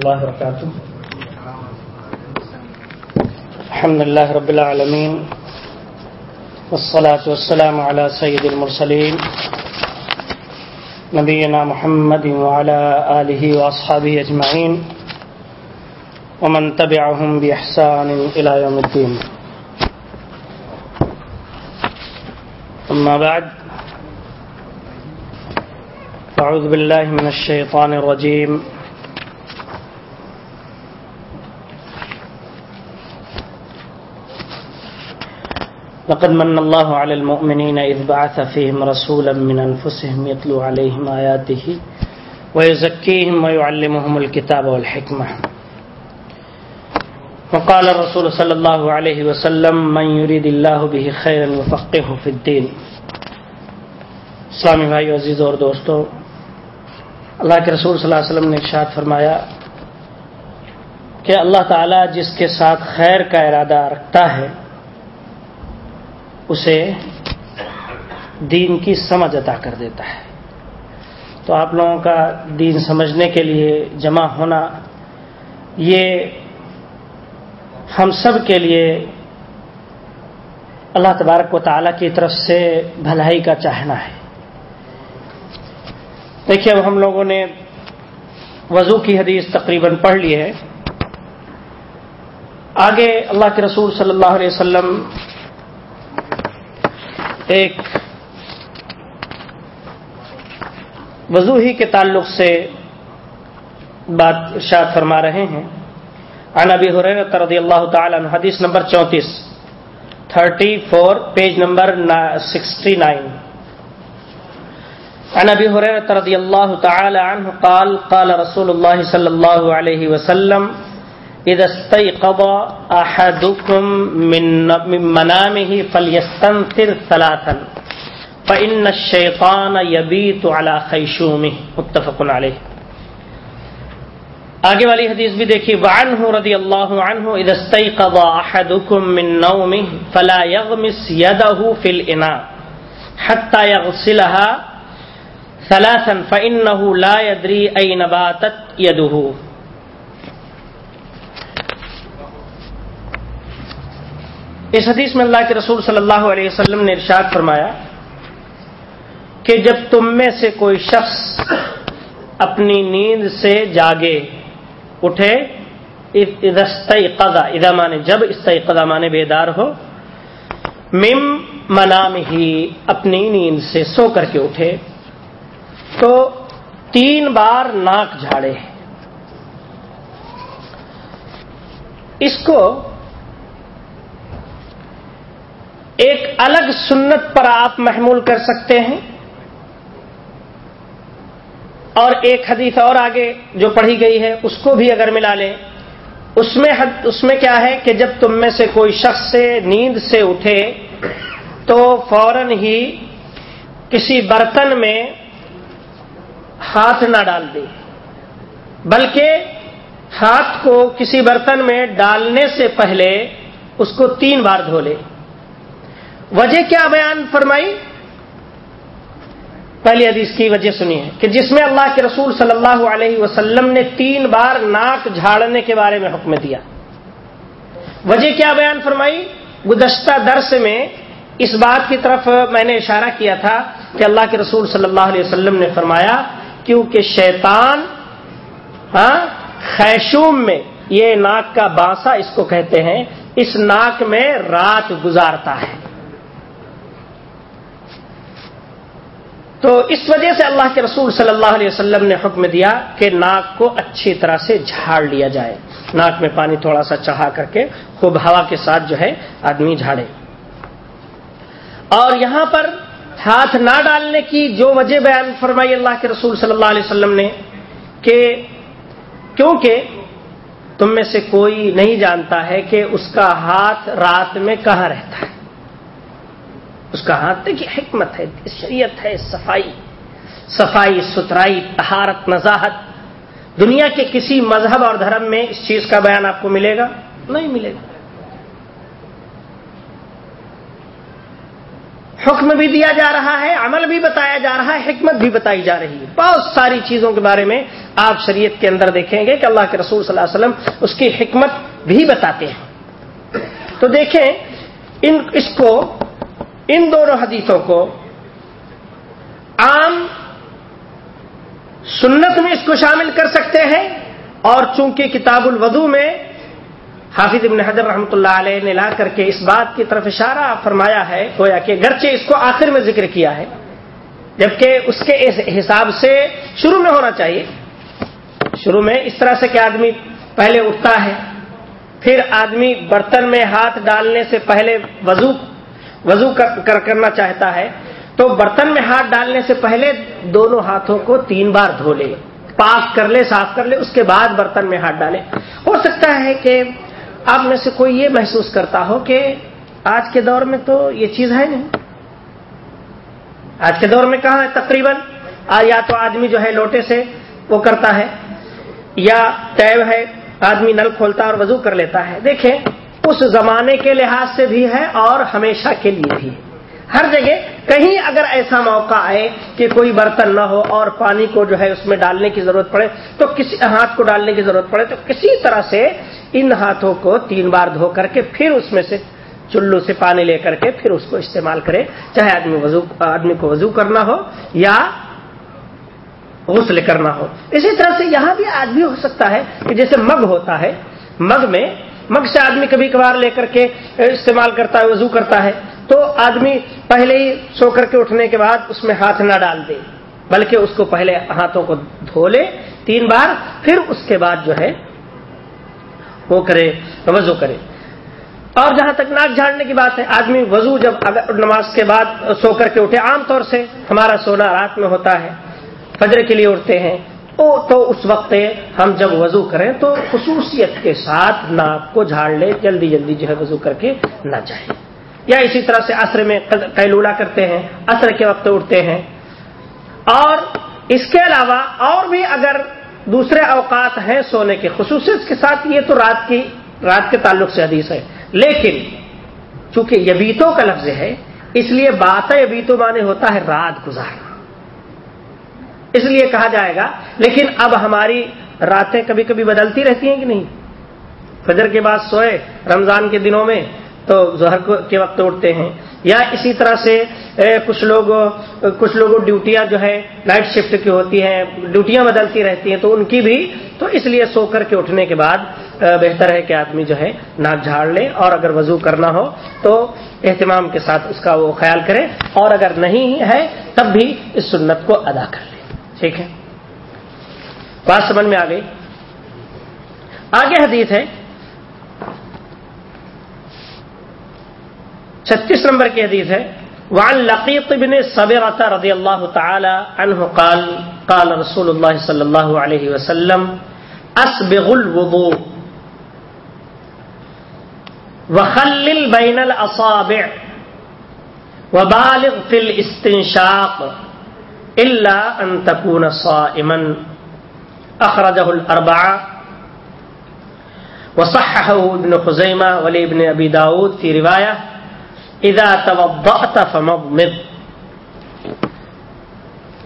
الله وبركاته الحمد لله رب العالمين والصلاة والسلام على سيد المرسلين نبينا محمد وعلى آله وأصحابه أجمعين ومن تبعهم بإحسان إلى يوم الدين أما بعد أعوذ بالله من الشيطان الرجيم لقد من الله على المؤمنين إذ بعث فيهم رسولا من أنفسهم يتلو عليهم آياته ويزكيهم ويعلمهم الكتاب والحكمة وقال الرسول صلى الله عليه وسلم، من يريد الله به خيرا يفقهه في الدين اسلامی بھائی عزیز اور دوستو، اللہ کے رسول صلی اللہ علیہ وسلم نے ارشاد فرمایا کہ اللہ تعالیٰ جس کے ساتھ خیر کا ارادہ رکھتا ہے اسے دین کی سمجھ عطا کر دیتا ہے۔ تو آپ لوگوں کا دین سمجھنے کے لیے جمع ہونا، یہ ہم سب کے لیے اللہ تبارک و تعالیٰ کی طرف سے بھلائی کا چاہنا ہے۔ دیکھیے، اب ہم لوگوں نے وضو کی حدیث تقریباً پڑھ لی ہے۔ آگے اللہ کے رسول صلی اللہ علیہ وسلم ایک وضو ہی کے تعلق سے بات ارشاد فرما رہے ہیں۔ عن ابی حریرت رضی اللہ تعالی عنہ، حدیث نمبر چونتیس، thirty four, page number sixty nine. عن ابي هريره رضي الله تعالى عنه قال قال رسول الله صلى الله عليه وسلم اذا استيقظ احدكم من من منامه فليستنثر ثلاثا. فان الشيطان يبيت على خيشومه. متفق عليه. آگے والی حدیث بھی دیکھیے. وعنہ رضی اللہ عنہ اذا استيقظ احدكم من نومه فلا يغمس يده في الاناء حتى يغسلها ثلاثا فإنه لا يدري أين باتت يده. اس حدیث میں اللہ کے رسول صلی اللہ علیہ وسلم نے ارشاد فرمایا کہ جب تم میں سے کوئی شخص اپنی نیند سے جاگے، اٹھے قضا ادا مانے جب استقدا مانے بیدار ہو مم منام ہی اپنی نیند سے سو کر کے اٹھے، تو تین بار ناک جھاڑے۔ اس کو ایک الگ سنت پر آپ محمول کر سکتے ہیں اور ایک حدیث اور آگے جو پڑھی گئی ہے، اس کو بھی اگر ملا لیں، اس میں حد، اس میں کیا ہے کہ جب تم میں سے کوئی شخص سے نیند سے اٹھے، تو فوراً ہی کسی برتن میں ہاتھ نہ ڈال دے، بلکہ ہاتھ کو کسی برتن میں ڈالنے سے پہلے اس کو تین بار دھو لے۔ وجہ کیا بیان فرمائی؟ پہلی حدیث کی وجہ سنی ہے کہ جس میں اللہ کے رسول صلی اللہ علیہ وسلم نے تین بار ناک جھاڑنے کے بارے میں حکم دیا۔ وجہ کیا بیان فرمائی؟ گزشتہ درس میں اس بات کی طرف میں نے اشارہ کیا تھا کہ اللہ کے رسول صلی اللہ علیہ وسلم نے فرمایا کیونکہ شیطان ہاں خیشوم میں یہ ناک کا بانسا اس کو کہتے ہیں، اس ناک میں رات گزارتا ہے۔ تو اس وجہ سے اللہ کے رسول صلی اللہ علیہ وسلم نے حکم دیا کہ ناک کو اچھی طرح سے جھاڑ لیا جائے۔ ناک میں پانی تھوڑا سا چڑھا کر کے خوب ہوا کے ساتھ جو ہے آدمی جھاڑے۔ اور یہاں پر ہاتھ نہ ڈالنے کی جو وجہ بیان فرمائی اللہ کے رسول صلی اللہ علیہ وسلم نے کہ کیونکہ تم میں سے کوئی نہیں جانتا ہے کہ اس کا ہاتھ رات میں کہاں رہتا ہے۔ اس کا ہاتھ دیکھیے حکمت ہے شریعت ہے، صفائی۔ صفائی، ستھرائی تہارت نزاحت دنیا کے کسی مذہب اور دھرم میں اس چیز کا بیان آپ کو ملے گا؟ نہیں ملے گا۔ حکم بھی دیا جا رہا ہے، عمل بھی بتایا جا رہا ہے، حکمت بھی بتائی جا رہی ہے۔ بہت ساری چیزوں کے بارے میں آپ شریعت کے اندر دیکھیں گے کہ اللہ کے رسول صلی اللہ علیہ وسلم اس کی حکمت بھی بتاتے ہیں۔ تو دیکھیں، ان اس کو ان دونوں حدیثوں کو عام سنت میں اس کو شامل کر سکتے ہیں اور چونکہ کتاب الودو میں حافظ ابن حضر رحمۃ اللہ علیہ نے لا کر کے اس بات کی طرف اشارہ فرمایا ہے، گویا کہ گرچہ اس کو آخر میں ذکر کیا ہے، جبکہ اس کے اس حساب سے شروع میں ہونا چاہیے۔ شروع میں اس طرح سے کہ آدمی پہلے اٹھتا ہے، پھر آدمی برتن میں ہاتھ ڈالنے سے پہلے وضو وضو کر کرنا چاہتا ہے، تو برتن میں ہاتھ ڈالنے سے پہلے دونوں ہاتھوں کو تین بار دھو لے پاک کر لے، صاف کر لے، اس کے بعد برتن میں ہاتھ ڈالے۔ ہو سکتا ہے کہ آپ میں سے کوئی یہ محسوس کرتا ہو کہ آج کے دور میں تو یہ چیز ہے نہیں۔ آج کے دور میں کہاں ہے؟ تقریباً یا تو آدمی جو ہے لوٹے سے وہ کرتا ہے، یا ٹیب ہے، آدمی نل کھولتا اور وضو کر لیتا ہے۔ دیکھیں اس زمانے کے لحاظ سے بھی ہے اور ہمیشہ کے لیے بھی ہے۔ ہر جگہ کہیں اگر ایسا موقع آئے کہ کوئی برتن نہ ہو اور پانی کو جو ہے اس میں ڈالنے کی ضرورت پڑے، تو کسی ہاتھ کو ڈالنے کی ضرورت پڑے، تو کسی طرح سے ان ہاتھوں کو تین بار دھو کر کے پھر اس میں سے چلو سے پانی لے کر کے پھر اس کو استعمال کرے، چاہے آدمی وضو، آدمی کو وضو کرنا ہو یا غسل کرنا ہو۔ اسی طرح سے یہاں بھی آدمی ہو سکتا ہے کہ جیسے مگ ہوتا ہے، مگ میں مگ سے آدمی کبھی کبھار لے کر کے استعمال کرتا ہے، وضو کرتا ہے۔ تو آدمی پہلے ہی سو کر کے اٹھنے کے بعد اس میں ہاتھ نہ ڈال دے، بلکہ اس کو پہلے ہاتھوں کو دھو لے تین بار، پھر اس کے بعد جو ہے وہ کرے، وضو کرے۔ اور جہاں تک ناک جھاڑنے کی بات ہے، آدمی وضو جب اگر نماز کے بعد سو کر کے اٹھے، عام طور سے ہمارا سونا رات میں ہوتا ہے، فجر کے لیے اٹھتے ہیں تو اس وقت ہم جب وضو کریں تو خصوصیت کے ساتھ ناک کو جھاڑ لے جلدی جلدی جو ہے وضو کر کے نہ جائے یا اسی طرح سے عصر میں قیلولہ کرتے ہیں، عصر کے وقت اٹھتے ہیں۔ اور اس کے علاوہ اور بھی اگر دوسرے اوقات ہیں سونے کے، خصوصیت کے ساتھ یہ تو رات کی رات کے تعلق سے حدیث ہے۔ لیکن چونکہ یبیتوں کا لفظ ہے، اس لیے بات یبیتو مانے ہوتا ہے رات گزارنا۔ اس لیے کہا جائے گا، لیکن اب ہماری راتیں کبھی کبھی بدلتی رہتی ہیں کہ نہیں؟ فجر کے بعد سوئے، رمضان کے دنوں میں تو ظہر کے وقت اٹھتے ہیں۔ یا اسی طرح سے کچھ لوگ کچھ لوگوں ڈیوٹیاں جو ہے نائٹ شفٹ کی ہوتی ہیں، ڈیوٹیاں بدلتی رہتی ہیں تو ان کی بھی تو اس لیے سو کر کے اٹھنے کے بعد بہتر ہے کہ آدمی جو ہے ناک جھاڑ لے، اور اگر وضو کرنا ہو تو اہتمام کے ساتھ اس کا وہ خیال کرے، اور اگر نہیں ہے، تب بھی اس سنت کو ادا کر لے ٹھیک ہے۔ بات سمجھ میں آ گئی۔ آگے حدیث ہے۔ چھتیس نمبر کی حدیث ہے۔ وعن لقیط بن صبرة رضی اللہ تعالی عنہ قال قال رسول اللہ صلی اللہ علیہ وسلم اسبغ الوضوء وخلل بین الاصابع وبالغ في الاستنشاق. الا ان تكون صائما. اخرجه الاربعه وصححه ابن خزيمه ولابن ابي داود في روايه اذا توضأت فمضمض.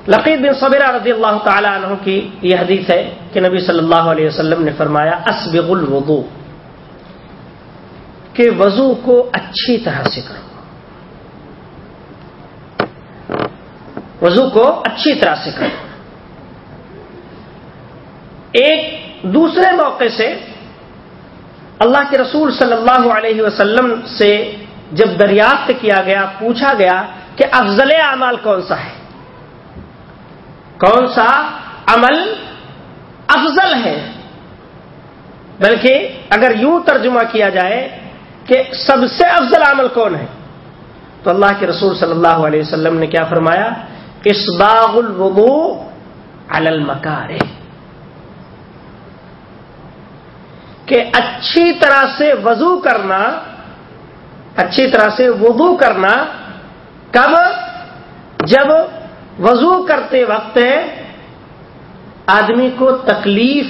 لقید بن صبرہ رضی اللہ تعالی عنہ کی یہ حدیث ہے کہ نبی صلی اللہ علیہ وسلم نے فرمایا اسبغ الوضو کہ وضو کو اچھی طرح سے کرو وضو کو اچھی طرح سے کرو۔ ایک دوسرے موقع سے اللہ کے رسول صلی اللہ علیہ وسلم سے جب دریافت کیا گیا، پوچھا گیا کہ افضل اعمال کون سا ہے؟ کون سا عمل افضل ہے؟ بلکہ اگر یوں ترجمہ کیا جائے کہ سب سے افضل عمل کون ہے؟ تو اللہ کے رسول صلی اللہ علیہ وسلم نے کیا فرمایا؟ اسباغ الوضوء علی المکارے کہ اچھی طرح سے وضو کرنا، اچھی طرح سے وضو کرنا کب؟ جب وضو کرتے وقت آدمی کو تکلیف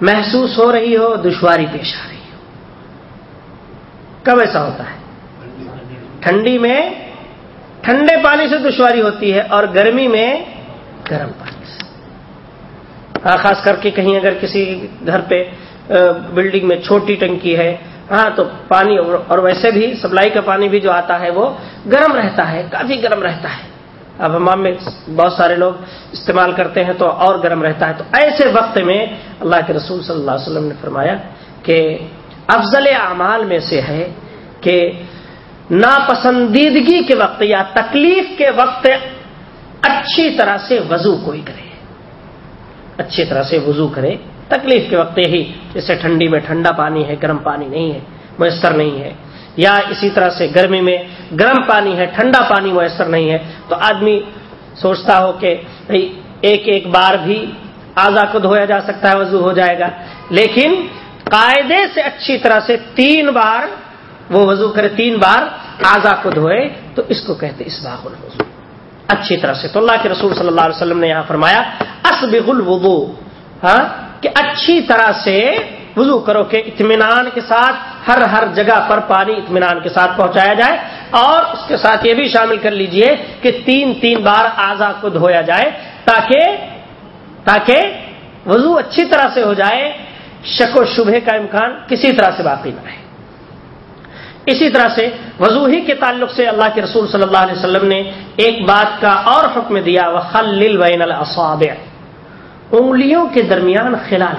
محسوس ہو رہی ہو، دشواری پیش آ رہی ہو۔ کب ایسا ہوتا ہے؟ ٹھنڈی میں ٹھنڈے پانی سے دشواری ہوتی ہے اور گرمی میں گرم پانی سے۔ ہاں، خاص کر کے کہیں اگر کسی گھر پہ بلڈنگ میں چھوٹی ٹنکی ہے ہاں تو پانی اور ویسے بھی سپلائی کا پانی بھی جو آتا ہے وہ گرم رہتا ہے، کافی گرم رہتا ہے۔ اب ہمام میں بہت سارے لوگ استعمال کرتے ہیں تو اور گرم رہتا ہے۔ تو ایسے وقت میں اللہ کے رسول صلی اللہ علیہ وسلم نے فرمایا کہ افضل اعمال میں سے ہے کہ ناپسندیدگی کے وقت یا تکلیف کے وقت اچھی طرح سے وضو کوئی کرے۔ اچھی طرح سے وضو کرے۔ تکلیف کے وقت یہی جیسے ٹھنڈی میں ٹھنڈا پانی ہے، گرم پانی نہیں ہے، میسر نہیں ہے۔ یا اسی طرح سے گرمی میں گرم پانی ہے، ٹھنڈا پانی میسر نہیں ہے۔ تو آدمی سوچتا ہو کہ ایک ایک بار بھی آزا کو دھویا جا سکتا ہے، وضو ہو جائے گا۔ لیکن قاعدے سے اچھی طرح سے تین بار وہ وضو کرے، تین بار آزا کو دھوئے تو اس کو کہتے اس باغ الوضو اچھی طرح سے تو اللہ کے رسول صلی اللہ علیہ وسلم نے یہاں فرمایا اسبغ الوضو ہاں کہ اچھی طرح سے وضو کرو کہ اطمینان کے ساتھ ہر ہر جگہ پر پانی اطمینان کے ساتھ پہنچایا جائے، اور اس کے ساتھ یہ بھی شامل کر لیجیے کہ تین تین بار آزا کو دھویا جائے تاکہ تاکہ وضو اچھی طرح سے ہو جائے، شک و شبہ کا امکان کسی طرح سے باقی نہ رہے۔ اسی طرح سے وضو ہی کے تعلق سے اللہ کے رسول صلی اللہ علیہ وسلم نے ایک بات کا اور حکم دیا وہ خل وین الصابع انگلیوں کے درمیان خلال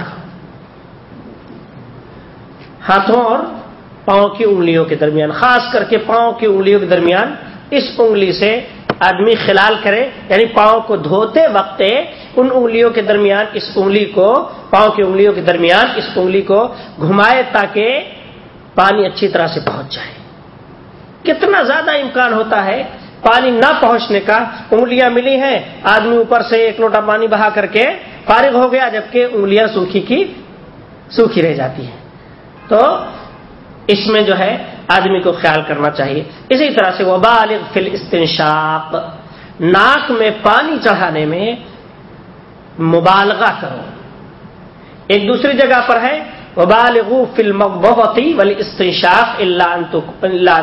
ہاتھوں اور پاؤں کی انگلیوں کے درمیان، خاص کر کے پاؤں کی انگلیوں کے درمیان۔ اس انگلی سے آدمی خلال کرے یعنی پاؤں کو دھوتے وقت ان انگلیوں کے درمیان اس انگلی کو، پاؤں کی انگلیوں کے درمیان اس انگلی کو گھمائے تاکہ پانی اچھی طرح سے پہنچ جائے۔ کتنا زیادہ امکان ہوتا ہے پانی نہ پہنچنے کا، انگلیاں ملی ہیں، آدمی اوپر سے ایک لوٹا پانی بہا کر کے فارغ ہو گیا، جبکہ انگلیاں سوکھی کی، سوکھی رہ جاتی ہیں۔ تو اس میں جو ہے آدمی کو خیال کرنا چاہیے۔ اسی طرح سے وہ بالغ فل استنشاق ناک میں پانی چڑھانے میں مبالغہ کرو۔ ایک دوسری جگہ پر ہے وبالغ في بہتی والاستنشاق الا ان الا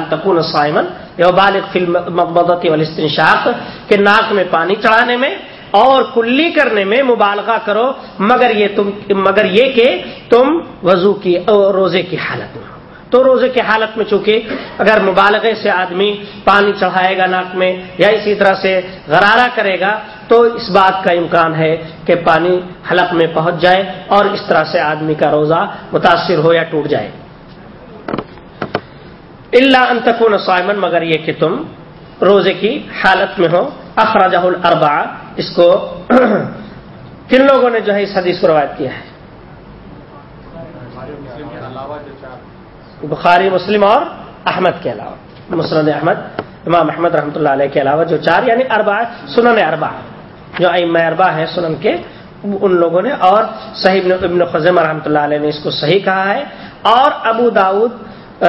سائمن تكون بالغ فلم في ولی والاستنشاق کہ ناک میں پانی چڑھانے میں اور کلی کرنے میں مبالغہ کرو، مگر یہ تم، مگر یہ کہ تم وضو کی روزے کی حالت میں تو روزے کی حالت میں چونکہ اگر مبالغے سے آدمی پانی چڑھائے گا ناک میں یا اسی طرح سے غرارہ کرے گا، تو اس بات کا امکان ہے کہ پانی حلق میں پہنچ جائے اور اس طرح سے آدمی کا روزہ متاثر ہو یا ٹوٹ جائے۔ اللہ انتقون سائمن مگر یہ کہ تم روزے کی حالت میں ہو۔ اخراجہ الربا اس کو کن لوگوں نے جو ہے اس حدیث کو روایت کیا ہے۔ بخاری، مسلم اور احمد کے علاوہ. مسند احمد، امام احمد رحمۃ اللہ علیہ کے علاوہ جو چار یعنی اربا سنن اربا جو ام اربا ہے سنن کے، ان لوگوں نے اور صحیح ابن خزم رحمۃ اللہ علیہ نے اس کو صحیح کہا ہے. اور ابو داود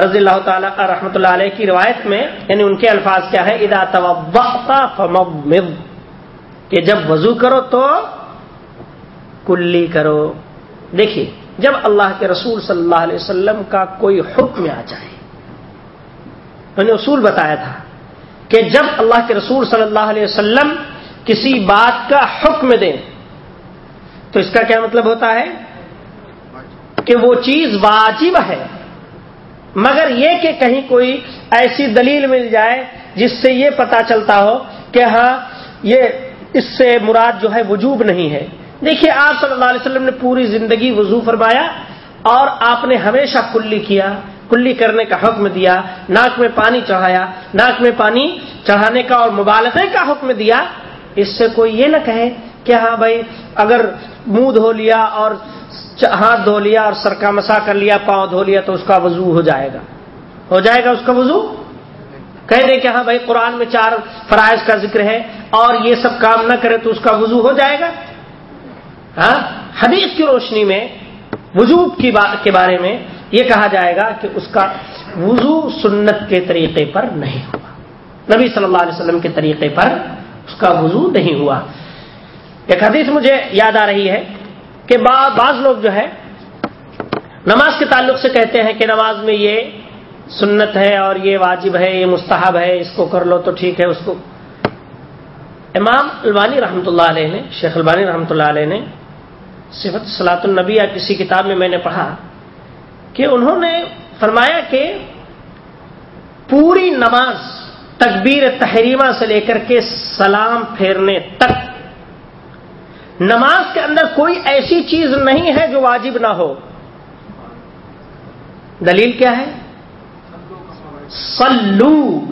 رضی اللہ تعالی رحمۃ اللہ علیہ کی روایت میں یعنی ان کے الفاظ کیا ہے ادا فمضمض. کہ جب وضو کرو تو کلی کرو. دیکھیے جب اللہ کے رسول صلی اللہ علیہ وسلم کا کوئی حکم آ جائے۔ میں نے اصول بتایا تھا کہ جب اللہ کے رسول صلی اللہ علیہ وسلم کسی بات کا حکم دیں، تو اس کا کیا مطلب ہوتا ہے؟ کہ وہ چیز واجب ہے۔ مگر یہ کہ کہیں کوئی ایسی دلیل مل جائے جس سے یہ پتا چلتا ہو کہ ہاں یہ اس سے مراد جو ہے وجوب نہیں ہے۔ دیکھیے آپ صلی اللہ علیہ وسلم نے پوری زندگی وضو فرمایا اور آپ نے ہمیشہ کلی کیا، کلی کرنے کا حکم دیا، ناک میں پانی چڑھایا، ناک میں پانی چڑھانے کا اور مبالغے کا حکم دیا۔ اس سے کوئی یہ نہ کہے کہ ہاں بھائی، اگر منہ دھو لیا اور ہاتھ دھو لیا اور سر کا مسا کر لیا، پاؤں دھو لیا تو اس کا وضو ہو جائے گا۔ ہو جائے گا اس کا وضو؟ کہہ دے کہ ہاں بھائی، قرآن میں چار فرائض کا ذکر ہے اور یہ سب کام نہ کرے تو اس کا وضو ہو جائے گا۔ ہاں؟ حدیث کی روشنی میں، وجوب کے بارے میں یہ کہا جائے گا کہ اس کا وضو سنت کے طریقے پر نہیں ہوا۔ نبی صلی اللہ علیہ وسلم کے طریقے پر اس کا وضو نہیں ہوا۔ ایک حدیث مجھے یاد آ رہی ہے کہ بعض لوگ جو ہے، نماز کے تعلق سے کہتے ہیں کہ نماز میں یہ سنت ہے اور یہ واجب ہے، یہ مستحب ہے، اس کو کر لو تو ٹھیک ہے، اس کو۔ امام البانی رحمۃ اللہ علیہ نے، شیخ البانی رحمۃ اللہ علیہ نے صفت سلاط النبی یا کسی کتاب میں میں نے پڑھا کہ انہوں نے فرمایا کہ پوری نماز تکبیر تحریمہ سے لے کر کے سلام پھیرنے تک نماز کے اندر کوئی ایسی چیز نہیں ہے جو واجب نہ ہو۔ دلیل کیا ہے؟ سلو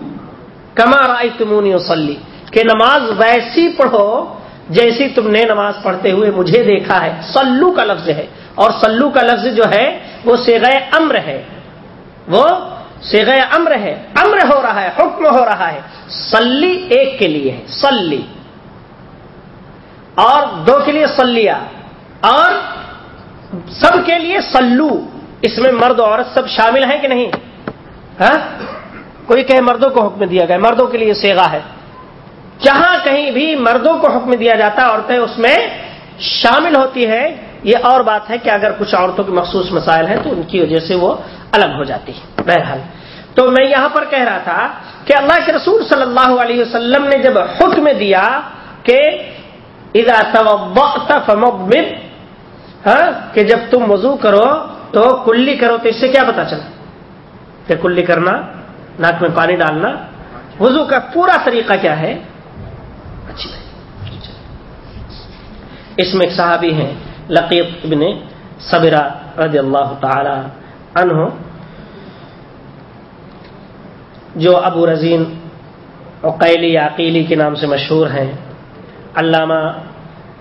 کما رائی تمونی وسلی کہ نماز ویسی پڑھو جیسی تم نے نماز پڑھتے ہوئے مجھے دیکھا ہے سلو کا لفظ ہے۔ اور سلو کا لفظ جو ہے، وہ سیغ امر ہے۔ وہ سیغ امر ہے۔ امر ہو رہا ہے، حکم ہو رہا ہے۔ سلی ایک کے لیے ہے سلی اور دو کے لیے سلیا اور سب کے لیے سلو اس میں مرد عورت سب شامل ہیں کہ نہیں؟ ہاں؟ کوئی کہے مردوں کو حکم دیا گیا، مردوں کے لیے سیگا ہے۔ جہاں کہیں بھی مردوں کو حکم دیا جاتا ہے، عورتیں اس میں شامل ہوتی ہے یہ اور بات ہے کہ اگر کچھ عورتوں کے مخصوص مسائل ہیں تو ان کی وجہ سے وہ الگ ہو جاتی ہے بہرحال، تو میں یہاں پر کہہ رہا تھا کہ اللہ کے رسول صلی اللہ علیہ وسلم نے جب حکم دیا کہ ہاں کہ جب تم وضو کرو تو کلی کرو، تو اس سے کیا پتا چلا؟ کہ کلی کرنا، ناک میں پانی ڈالنا۔ وضو کا پورا طریقہ کیا ہے؟ اس میں ایک صحابی ہیں لقیت ابن صبرا رضی اللہ تعالی عنہ، جو ابو رضین عقیلی عقیلی کے نام سے مشہور ہیں۔ علامہ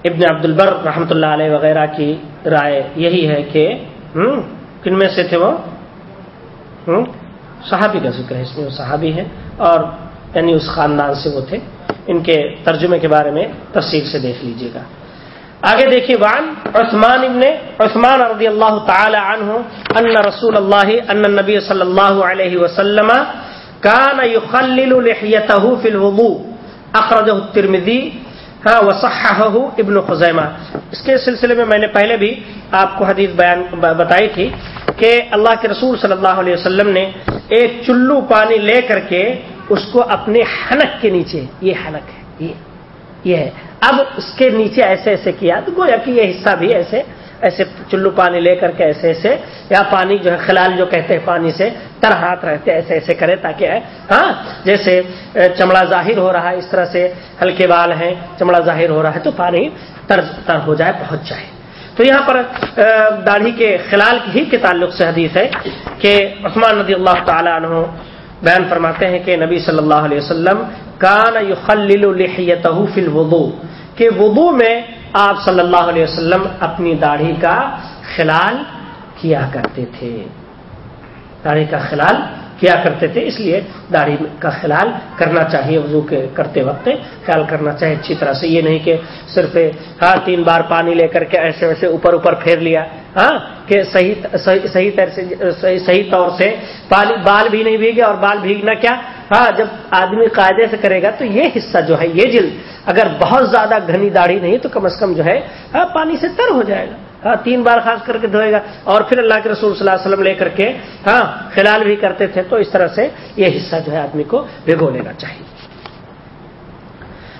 ابن عبد البر رحمۃ اللہ علیہ وغیرہ کی رائے یہی ہے کہ کن میں سے تھے وہ؟ صحابی کا ذکر ہے، اس میں وہ صحابی ہے اور یعنی اس خاندان سے وہ تھے۔ ان کے ترجمے کے بارے میں تفصیل سے دیکھ لیجیے گا۔ آگے دیکھیے وان عثمان ابن عثمان رضی اللہ تعالی عنہ ان رسول اللہ ان نبی صلی اللہ علیہ وسلم کان یخلل لحیته فی الوضوء. اخرجہ الترمذی ہاں وصححہ ابن خزیمہ. اس کے سلسلے میں میں نے پہلے بھی آپ کو حدیث بیان بتائی تھی کہ اللہ کے رسول صلی اللہ علیہ وسلم نے ایک چلو پانی لے کر کے اس کو اپنے حنک کے نیچے، یہ حنک ہے، یہ یہ ہے۔ اب اس کے نیچے ایسے ایسے کیا تو گویا کہ یہ حصہ بھی ایسے ایسے چلو پانی لے کر کے ایسے ایسے یا پانی جو ہے خلال جو کہتے ہیں پانی سے تر ہاتھ رہتے ایسے ایسے کرے تاکہ ہاں جیسے چمڑا ظاہر ہو رہا ہے، اس طرح سے ہلکے بال ہیں، چمڑا ظاہر ہو رہا ہے، تو پانی تر تر ہو جائے، پہنچ جائے۔ تو یہاں پر داڑھی کے خلال ہی کے تعلق سے حدیث ہے کہ عثمان ندی اللہ تعالیٰ عنہ بیان فرماتے ہیں کہ نبی صلی اللہ علیہ وسلم کان یخلل لحیتہ فی الوضو کہ وضو میں آپ صلی اللہ علیہ وسلم اپنی داڑھی کا خلال کیا کرتے تھے۔ داڑھی کا خلال کیا کرتے تھے، اس لیے داڑھی کا خیال کرنا چاہیے وضو کے کرتے وقت، خیال کرنا چاہیے اچھی طرح سے، یہ نہیں کہ صرف ہاں تین بار پانی لے کر کے ایسے ویسے اوپر اوپر پھیر لیا ہاں کہ صحیح صحیح سے، صحیح طور سے بال بھی نہیں بھیگے اور بال بھیگنا کیا؟ ہاں جب آدمی قاعدے سے کرے گا تو یہ حصہ جو ہے، یہ جلد، اگر بہت زیادہ گھنی داڑھی نہیں تو کم از کم جو ہے ہاں پانی سے تر ہو جائے گا۔ ہاں تین بار خاص کر کے دھوئے گا۔ اور پھر اللہ کے رسول صلی اللہ علیہ وسلم لے کر کے ہاں خلال بھی کرتے تھے، تو اس طرح سے یہ حصہ جو ہے آدمی کو بھگو لینا چاہیے۔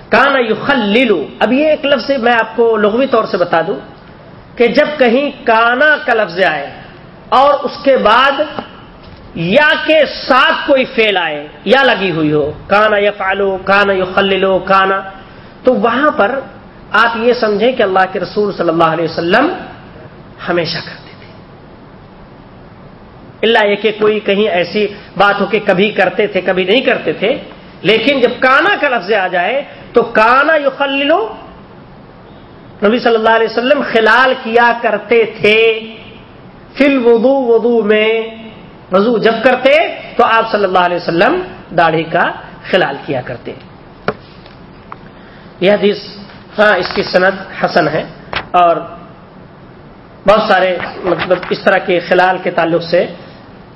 کانا یو خلو اب یہ ایک لفظ میں آپ کو لغوی طور سے بتا دوں کہ جب کہیں کانا کا لفظ آئے اور اس کے بعد یا کے ساتھ کوئی فیل آئے، یا لگی ہوئی ہو، کانا یا فالو کانا یو خلو کانا، تو وہاں پر آپ یہ سمجھیں کہ اللہ کے رسول صلی اللہ علیہ وسلم ہمیشہ کرتے تھے۔ اللہ یہ کہ کوئی کہیں ایسی بات ہو کہ کبھی کرتے تھے، کبھی نہیں کرتے تھے، لیکن جب کانا کا لفظ آ جائے تو کانا یو خلو نبی صلی اللہ علیہ وسلم خلال کیا کرتے تھے۔ فل وضو وضو میں وضو جب کرتے تو آپ صلی اللہ علیہ وسلم داڑھی کا خلال کیا کرتے۔ یہ حدیث ہاں اس کی سند حسن ہے اور بہت سارے مطلب اس طرح کے خلال کے تعلق سے،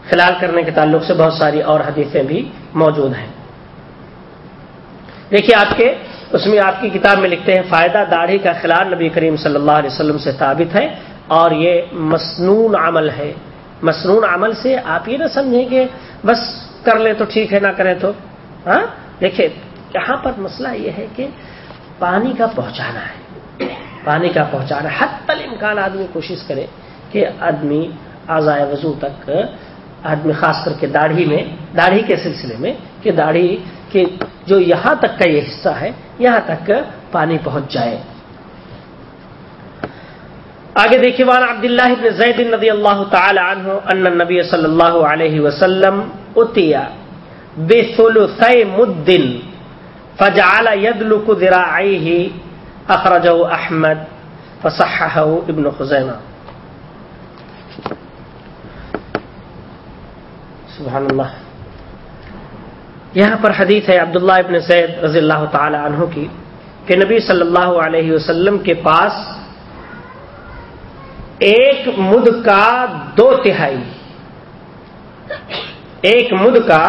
خلال کرنے کے تعلق سے بہت ساری اور حدیثیں بھی موجود ہیں۔ دیکھیے آپ کے، اس میں آپ کی کتاب میں لکھتے ہیں، فائدہ داڑھی کا خلال نبی کریم صلی اللہ علیہ وسلم سے ثابت ہے اور یہ مصنون عمل ہے۔ مصنون عمل سے آپ یہ نہ سمجھیں کہ بس کر لے تو ٹھیک ہے، نہ کرے تو۔ ہاں؟ دیکھیں یہاں پر مسئلہ یہ ہے کہ پانی کا پہنچانا ہے۔ پانی کا پہنچانا حد تل امکان آدمی کوشش کرے کہ آدمی آزائے وضو تک، آدمی خاص کر کے داڑھی میں، داڑھی کے سلسلے میں کہ داڑھی کے جو یہاں تک کا یہ حصہ ہے، یہاں تک پانی پہنچ جائے۔ آگے دیکھیے والا عبد اللہ زید رضی اللہ تعالی عنہ ان نبی صلی اللہ علیہ وسلم اتیا بے ثلثی مدن فجعل يدلك ذراعيه اخرجه احمد فصححه ابن خزیمہ سبحان اللہ یہاں پر حدیث ہے عبداللہ ابن سید رضی اللہ تعالی عنہ کی کہ نبی صلی اللہ علیہ وسلم کے پاس ایک مد کا دو تہائی، ایک مد کا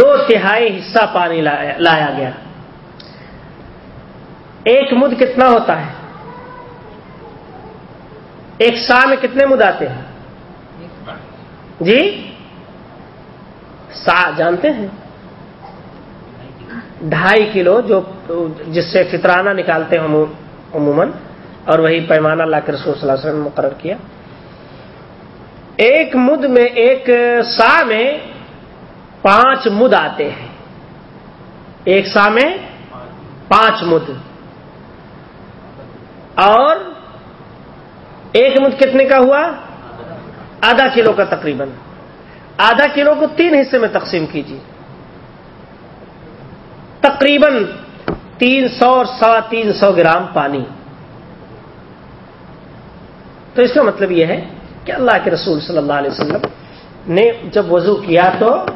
دو تہائی حصہ پانی لایا گیا۔ ایک مد کتنا ہوتا ہے؟ ایک سا میں کتنے مد آتے ہیں؟ جی؟ سا جانتے ہیں؟ ڈھائی کلو جو جس سے فطرانہ نکالتے ہیں عموماً، اور وہی پیمانہ اللہ کے رسول صلی اللہ علیہ وسلم مقرر کیا۔ ایک مد میں ایک سا میں پانچ مد آتے ہیں۔ ایک سا میں پانچ مد۔ اور ایک مد کتنے کا ہوا؟ آدھا کلو کا تقریباً۔ آدھا کلو کو تین حصے میں تقسیم کیجیے۔ تقریباً تین سو اور سوا تین سو گرام پانی۔ تو اس کا مطلب یہ ہے کہ اللہ کے رسول صلی اللہ علیہ وسلم نے جب وضو کیا تو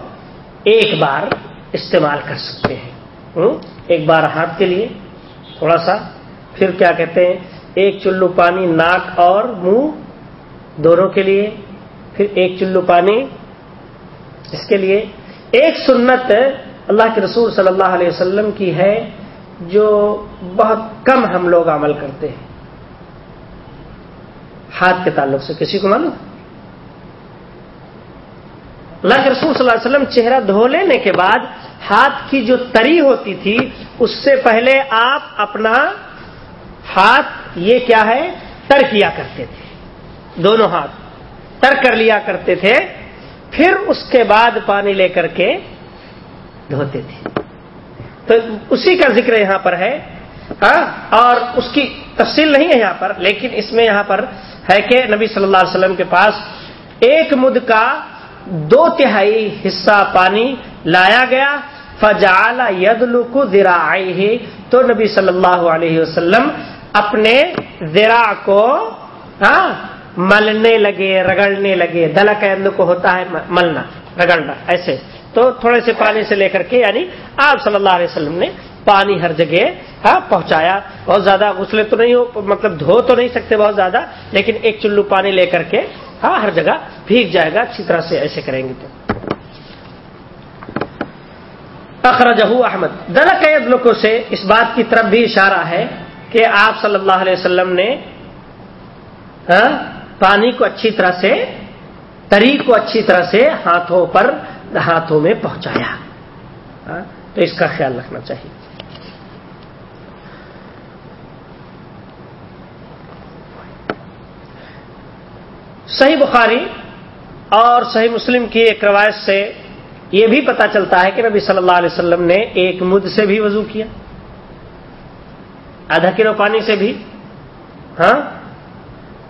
ایک بار استعمال کر سکتے ہیں۔ ایک بار ہاتھ کے لیے، تھوڑا سا پھر کیا کہتے ہیں؟ ایک چلو پانی ناک اور منہ دونوں کے لیے، پھر ایک چلو پانی اس کے لیے۔ ایک سنت اللہ کے رسول صلی اللہ علیہ وسلم کی ہے جو بہت کم ہم لوگ عمل کرتے ہیں۔ ہاتھ کے تعلق سے کسی کو معلوم؟ اللہ کے رسول صلی اللہ علیہ وسلم چہرہ دھو لینے کے بعد ہاتھ کی جو تری ہوتی تھی، اس سے پہلے آپ اپنا ہاتھ یہ کیا ہے؟ تر کیا کرتے تھے۔ دونوں ہاتھ تر کر لیا کرتے تھے۔ پھر اس کے بعد پانی لے کر کے دھوتے تھے۔ تو اسی کا ذکر یہاں پر ہے۔ ہاں؟ اور اس کی تفصیل نہیں ہے یہاں پر، لیکن اس میں یہاں پر ہے کہ نبی صلی اللہ علیہ وسلم کے پاس ایک مد کا دو تہائی حصہ پانی لایا گیا۔ فجال یدل کو ہی تو نبی صلی اللہ علیہ وسلم اپنے ذرا کو ہاں ملنے لگے، رگڑنے لگے۔ دلک کو ہوتا ہے ملنا، رگڑنا، ایسے۔ تو تھوڑے سے پانی سے لے کر کے یعنی آپ صلی اللہ علیہ وسلم نے پانی ہر جگہ ہاں پہنچایا۔ بہت زیادہ غسلے تو نہیں ہو مطلب دھو تو نہیں سکتے بہت زیادہ، لیکن ایک چلو پانی لے کر کے ہاں ہر جگہ بھیگ جائے گا، اچھی طرح سے ایسے کریں گے تو۔ اخرجہ احمد۔ دل قید لوگوں سے اس بات کی طرف بھی اشارہ ہے۔ کہ آپ صلی اللہ علیہ وسلم نے ہاں، پانی کو اچھی طرح سے، تری کو اچھی طرح سے ہاتھوں پر، ہاتھوں میں پہنچایا۔ ہاں، تو اس کا خیال رکھنا چاہیے۔ صحیح بخاری اور صحیح مسلم کی ایک روایت سے یہ بھی پتا چلتا ہے کہ نبی صلی اللہ علیہ وسلم نے ایک مد سے بھی وضو کیا۔ آدھا کلو پانی سے بھی ہاں؟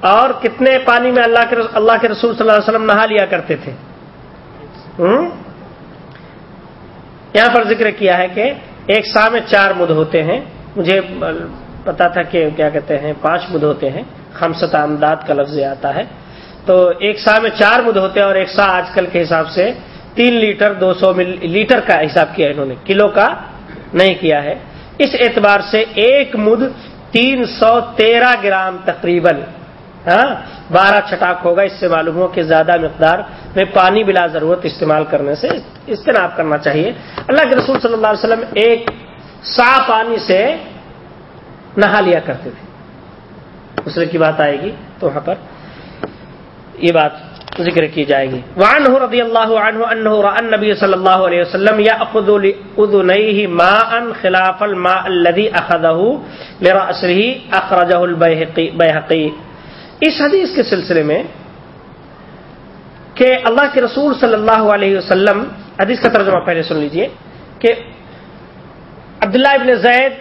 اور کتنے پانی میں اللہ کے اللہ کے رسول صلی اللہ علیہ وسلم نہا لیا کرتے تھے؟ یہاں پر ذکر کیا ہے کہ ایک سا میں چار مد ہوتے ہیں۔ مجھے پتا تھا کہ کیا کہتے ہیں، پانچ مد ہوتے ہیں۔ خمسط امداد کا لفظ آتا ہے۔ تو ایک سا میں چار مد ہوتے ہیں اور ایک سا آج کل کے حساب سے تین لیٹر، دو سو لیٹر کا حساب کیا انہوں نے، کلو کا نہیں کیا ہے۔ اس اعتبار سے ایک مد تین سو تیرہ گرام تقریباً ہاں بارہ چھٹاک ہوگا، اس سے معلوم ہو کہ زیادہ مقدار میں پانی بلا ضرورت استعمال کرنے سے استناب کرنا چاہیے۔ اللہ کے رسول صلی اللہ علیہ وسلم ایک سا پانی سے نہا لیا کرتے تھے۔ دوسرے کی بات آئے گی؟ تو وہاں پر یہ بات ذکر کی جائے گی۔ وان رضی اللہ عنہ انہ رأى النبی صلی اللہ علیہ وسلم یاخذ لاذنیہ ماء خلاف الماء الذي اخذه لرأسه اخرجه البیہقی اس حدیث کے سلسلے میں کہ اللہ کے رسول صلی اللہ علیہ وسلم، حدیث کا ترجمہ پہلے سن لیجیے، کہ عبداللہ ابن زید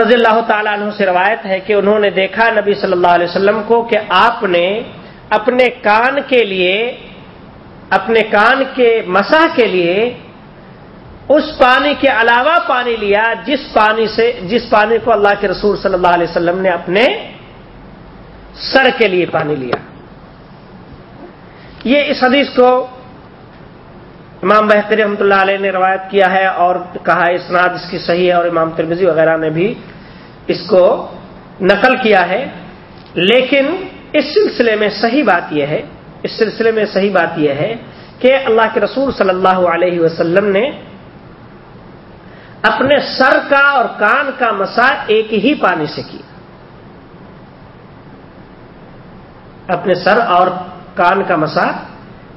رضی اللہ تعالیٰ عنہ سے روایت ہے کہ انہوں نے دیکھا نبی صلی اللہ علیہ وسلم کو کہ آپ نے اپنے کان کے لیے، اپنے کان کے مساح کے لیے، اس پانی کے علاوہ پانی لیا جس پانی سے، جس پانی کو اللہ کے رسول صلی اللہ علیہ وسلم نے اپنے سر کے لیے پانی لیا۔ یہ اس حدیث کو امام بحقر رحمۃ اللہ علیہ نے روایت کیا ہے اور کہا اسناد اس کی صحیح ہے اور امام ترمزی وغیرہ نے بھی اس کو نقل کیا ہے۔ لیکن اس سلسلے میں صحیح بات یہ ہے، اس سلسلے میں صحیح بات یہ ہے کہ اللہ کے رسول صلی اللہ علیہ وسلم نے اپنے سر کا اور کان کا مسا ایک ہی پانی سے کیا۔ اپنے سر اور کان کا مسا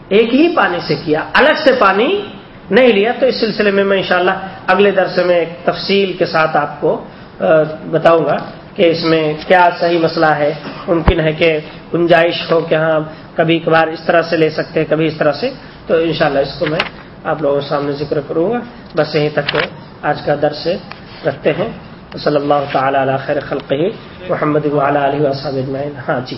ایک ہی پانی سے کیا۔ الگ سے پانی نہیں لیا۔ تو اس سلسلے میں میں انشاءاللہ اگلے درس میں ایک تفصیل کے ساتھ آپ کو بتاؤں گا۔ کہ اس میں کیا صحیح مسئلہ ہے، ممکن ہے کہ گنجائش ہو کہ ہاں کبھی کبھار اس طرح سے لے سکتے ہیں کبھی اس طرح سے۔ تو انشاءاللہ اس کو میں آپ لوگوں کے سامنے ذکر کروں گا۔ بس یہیں تک آج کا درس رکھتے ہیں۔ صلی اللہ تعالی علی خیر خلقی محمد علیہ وسلم ہاں جی۔